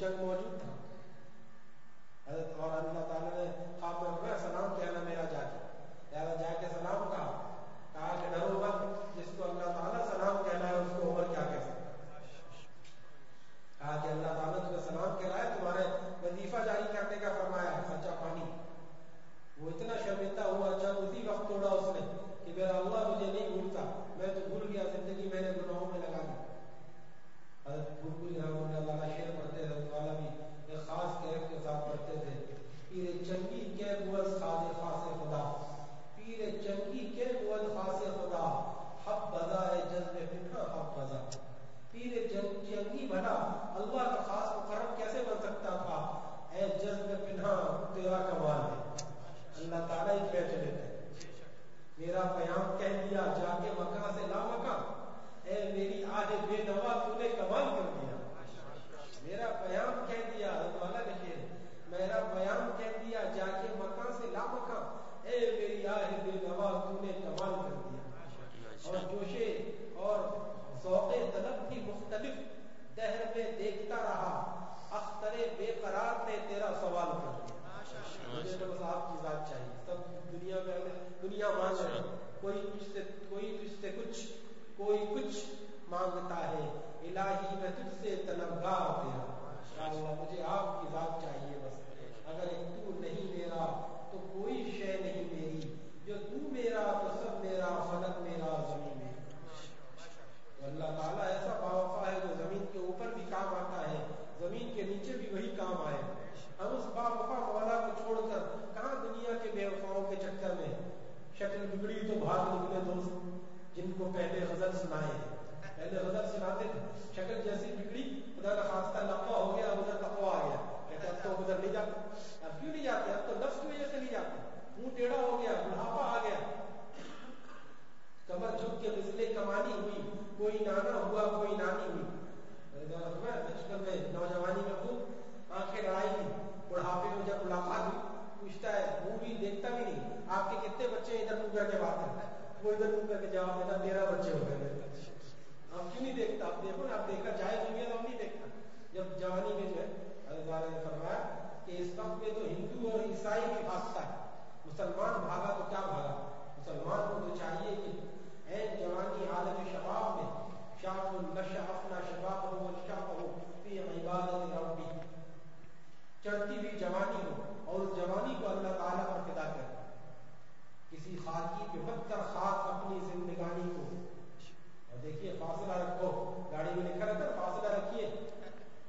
کیونکہ چنگ موجود تھا حضرت اور اللہ تعالیٰ نے خواب میں سلام کہنا میرا جا کے جا کے سلام کہا کہا کہ ڈرو مت جس کو اللہ تعالیٰ سلام کہنا ہے اس کو عمر کیا کہہ سکتا کہا کہ اللہ تعالیٰ تمہیں سلام کہنا ہے تمہارے وظیفہ جاری کرنے کا فرمایا خرچہ پانی وہ اتنا شرمندہ ہوا جب اسی وقت توڑا اس نے کہ میرا اللہ مجھے نہیں بھولتا میں تو بھول گیا زندگی میں نے گناہوں میں لگا دی حضرت بلبل رحمۃ اللہ تعالیٰ شعر پڑھتے حضرت والا بھی ایک خاص کیف کے ساتھ پڑھتے تھے پیر چنگی کے بوز خاص خاص خدا پیر چنگی کے بود خاص خدا حب بزا ہے جذب فتنہ حب بزا پیر چنگی بنا اللہ کا خاص مقرب کیسے بن سکتا تھا اے جذب پنہا تیرا کمال ہے اللہ تعالیٰ ہی کہہ چلے تھے میرا پیام کہہ دیا جا کے مکہ سے لا مکہ اے میری آج بے نوا تو نے کمال کر دیا میرا پیام کہہ دیا اللہ والا لکھے میرا پیام کہہ دیا جا کے مکہ سے لا مکہ اے میری آہ بے نوا تو نے کمال کر دیا اور جوشے اور ذوق طلب بھی مختلف دہر میں دیکھتا رہا اختر بے قرار نے تیرا سوال کر دیا مجھے تو بس آپ کی ذات چاہیے سب دنیا میں دنیا مان رہے کوئی تجھ سے کوئی تجھ سے کچھ کوئی کچھ مانگتا ہے الہی میں تجھ سے طلبگار تیرا اللہ مجھے آپ کی ذات چاہیے بس اگر تو نہیں میرا تو کوئی شے نہیں میری جو تو میرا تو سب میرا فلک میرا زمین میرا اللہ تعالیٰ ایسا باوفا ہے جو زمین کے اوپر بھی کام آتا ہے زمین کے نیچے بھی وہی کام آئے ہم اس باوفا مولا کو چھوڑ کر کہاں دنیا کے بے وفاؤں کے چکر میں شکل بگڑی تو بھاگ نکلے دوست جن کو پہلے غزل سنائے۔ پہلے غزل سناتے تھے، شکل جیسی بگڑی، خدا کا خاصہ لمبا ہو گیا ادھر تقوا آ گیا۔ کہتے اب تو ادھر نہیں جاتے اب کیوں نہیں جاتے؟ اب تو نفس کی وجہ سے نہیں جاتے۔ منہ ٹیڑھا ہو گیا، بڑھاپا آ گیا۔ کمر جھک کے بجلے کمانی ہوئی۔ کوئی نانا ہوا، کوئی نانی ہوئی۔ بچپن میں نوجوانی میں خوب آنکھیں لڑائی تھی۔ بڑھاپے میں جب ملاقات ہوئی، پوچھتا ہے، منہ بھی دیکھتا بھی نہیں۔ آپ کے کتنے بچے ادھر منہ کر کے بات کرتا ہے۔ وہ ادھر منہ کر کے جواب دیتا، تیرہ بچے ہو گئے آپ کیوں نہیں دیکھتا آپ دیکھو نا، آپ دیکھا جائے دنیا تو ہم نہیں دیکھتا۔ جب جوانی میں جو ہے، اللہ نے فرمایا کہ اس وقت میں تو ہندو اور عیسائی بھی بھاگتا ہے مسلمان بھاگا تو کیا بھاگا؟ مسلمان کو تو چاہیے کہ اے جوانی حالت شباب میں شاپ النشا اپنا شباب ہو شاپ ہو، فی عبادت ربی۔ چڑھتی ہوئی جوانی ہو اور اس جوانی کو اللہ تعالیٰ پر فدا کر کسی خاکی پہ مت کر خاک اپنی زندگانی کو۔ اور دیکھیے، فاصلہ رکھو۔ گاڑی میں لکھا رہتا ہے، فاصلہ رکھیے۔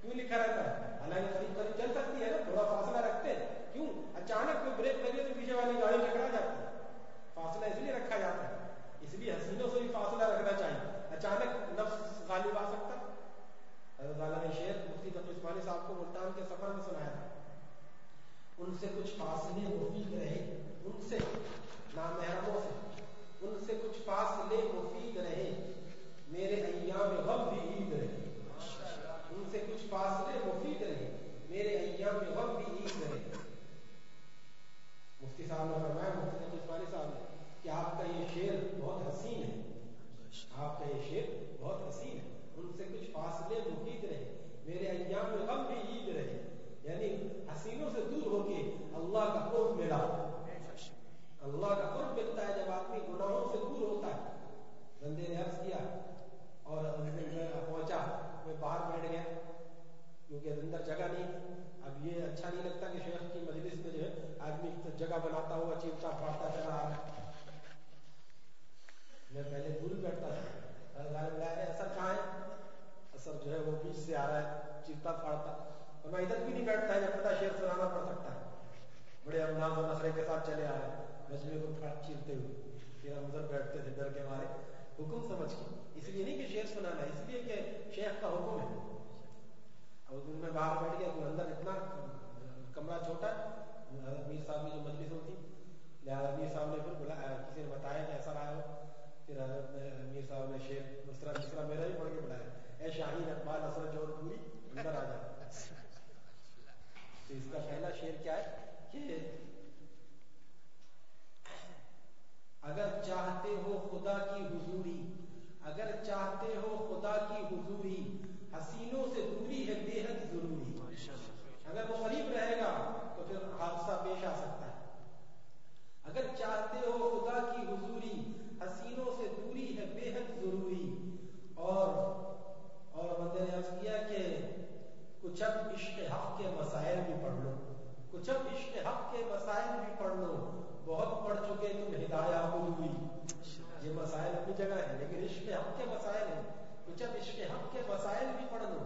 کیوں لکھا رہتا ہے؟ حالانکہ قریب قریب چل سکتی ہے نا، تھوڑا فاصلہ رکھتے۔ کیوں؟ اچانک کوئی بریک لگے تو پیچھے والی گاڑی ٹکرا جاتی ہے۔ فاصلہ اس لیے رکھا جاتا ہے۔ اس لیے حسینوں سے بھی فاصلہ رکھنا چاہیے۔ اچانک نفس غالب آ سکتا ہے۔ حضرت تعالیٰ نے شیر مفتی تقی عثمانی صاحب کو ملتان کے سفر میں سنایا تھا۔ ان سے کچھ فاصلے مفید رہے۔ ان سے نامحرموں سے ان سے کچھ فاصلے مفید رہے میرے ایام غم بھی عید رہے۔ ان سے کچھ فاصلے مفید رہے میرے ایام غم بھی عید رہے مفتی صاحب نے فرمایا مفتی تقی عثمانی صاحب نے کہ آپ کا یہ شعر بہت حسین ہے آپ کا یہ شعر بہت حسین ہے ان سے کچھ فاصلے مفید رہے میرے ایام میں غم بھی عید رہے یعنی حسینوں سے دور ہو کے اللہ کا قرب ملا اللہ کا قرب ملتا ہے جب آدمی گناہوں سے دور ہوتا ہے بندے نے عرض کیا اور پہنچا میں باہر بیٹھ گیا کیونکہ اندر جگہ نہیں اب یہ اچھا نہیں لگتا کہ شیخ کی مجلس میں جو ہے آدمی جگہ بناتا ہوا چیمتا پھاڑتا چلا آ رہا میں پہلے دور بیٹھتا تھا۔ اثر کہاں ہے؟ اثر جو ہے وہ بیچ سے آ رہا ہے چیمتا پھاڑتا اور میں ادھر بھی نہیں بیٹھتا ہے جب پتا شیر سنانا پڑ سکتا ہے۔ بڑے انداز و نخرے کے ساتھ چلے آ رہے ہیں مجمے کو چیرتے ہوئے۔ پھر ہم ادھر بیٹھتے تھے ڈر کے مارے۔ حکم سمجھ کے اس لیے نہیں کہ شیر سنانا اس لیے کہ شیخ کا حکم ہے۔ اور میں باہر بیٹھ گیا تو اندر اتنا، کمرہ چھوٹا حضرت میر صاحب کی جو مجلس ہوتی لہٰذا میر صاحب نے پھر بلا کسی نے بتایا کہ ایسا رہا ہو۔ پھر حضرت میر صاحب نے شیر دوسرا دوسرا میرا ہی پڑھ کے بلایا۔ اے شاہین اقبال اثر جوڑ پوری، اندر آ جائے تو اس کا پہلا شعر کیا ہے کہ اگر چاہتے ہو خدا کی حضوری، اگر چاہتے ہو خدا کی حضوری حسینوں سے دوری ہے، بے حد ضروری۔ اگر وہ قریب رہے گا، تو پھر حادثہ پیش آ سکتا ہے۔ اگر چاہتے ہو خدا کی حضوری، حسینوں سے دوری ہے، بے حد ضروری۔ اور اور بندے نے عرض کیا کہ کچھ اب عشق حق کے مسائل بھی پڑھ لو۔ کچھ اب عشق حق کے مسائل بھی پڑھ لو۔ بہت پڑھ چکے تم ہدایہ ہوئی یہ مسائل اپنی جگہ ہے لیکن عشق حق کے مسائل ہیں کچھ اب عشق حق کے مسائل بھی پڑھ لو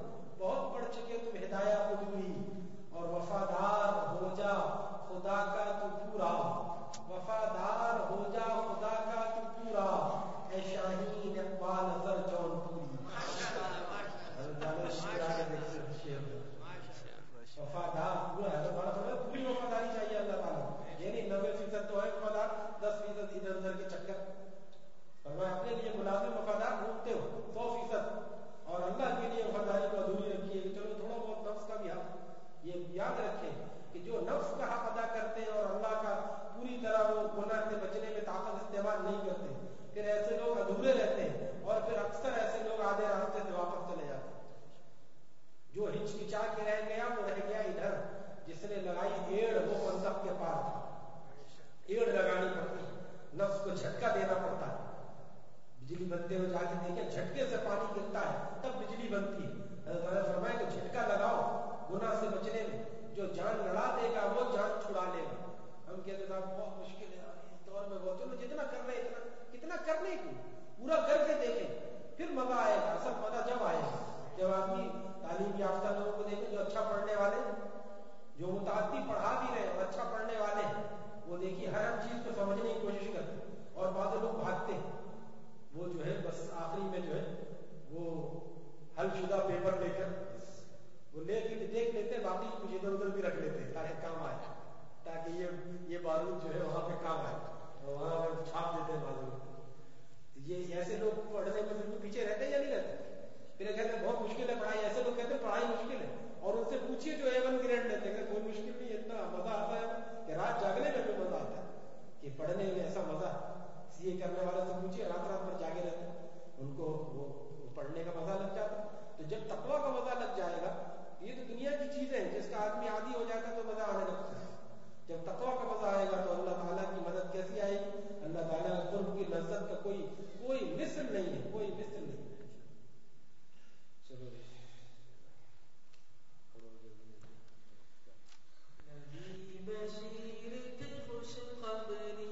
پانی گرتا ہے تب بجلی بنتی ہے فرمائے کہ جھٹکا لگاؤ گناہ سے بچنے میں جو جان لڑا دے گا وہ جان چھڑا لے گا ہم کہتے صاحب بہت مشکل ہے اس دور جتنا کر رہے اتنا کتنا کرنے کی پورا کر کے دیکھیں۔ پھر مزہ آئے گا اصل مزہ جب آئے گا۔ جب آدمی تعلیم یافتہ لوگوں کو دیکھیں جو اچھا پڑھنے والے جو متعدی پڑھا بھی رہے اور اچھا پڑھنے والے وہ دیکھیے ہر ہر چیز کو سمجھنے کی کوشش کرتے اور بعض لوگ بھاگتے ہیں۔ وہ جو ہے، بس آخری میں جو ہے، وہ حل شدہ پیپر لے کر، وہ لے کے دیکھ لیتے باقی کچھ ادھر ادھر بھی رکھ لیتے تاکہ کام آئے، تاکہ یہ یہ بارود جو ہے، وہاں پہ کام آئے۔ اور وہاں پہ چھاپ دیتے بارود یہ ایسے لوگ پڑھنے میں بالکل پیچھے رہتے یا نہیں رہتے؟ پھر کہتے ہیں بہت مشکل ہے پڑھائی۔ ایسے لوگ کہتے ہیں پڑھائی مشکل ہے اور ان سے پوچھیے جو اے ون گریڈ لیتے ہیں۔ کوئی مشکل نہیں، اتنا مزہ آتا ہے کہ رات جاگنے میں بھی مزہ آتا ہے کہ پڑھنے میں ایسا مزہ۔ سی اے کرنے والے سے پوچھیے رات رات میں جاگے رہتے ہیں۔ ان کو وہ پڑھنے کا مزہ لگ جاتا تو جب تقوا کا مزہ لگ جائے گا، یہ تو دنیا کی چیزیں ہیں۔ جس کا آدمی عادی ہو جاتا ہے تو مزہ آنے لگتا ہے جب تقوا کا مزہ آئے گا تو اللہ تعالیٰ کی مدد کیسی آئے گی اللہ تعالیٰ قرب کی لذت کا کوئی کوئی مثل نہیں ہے کوئی مثل نہیں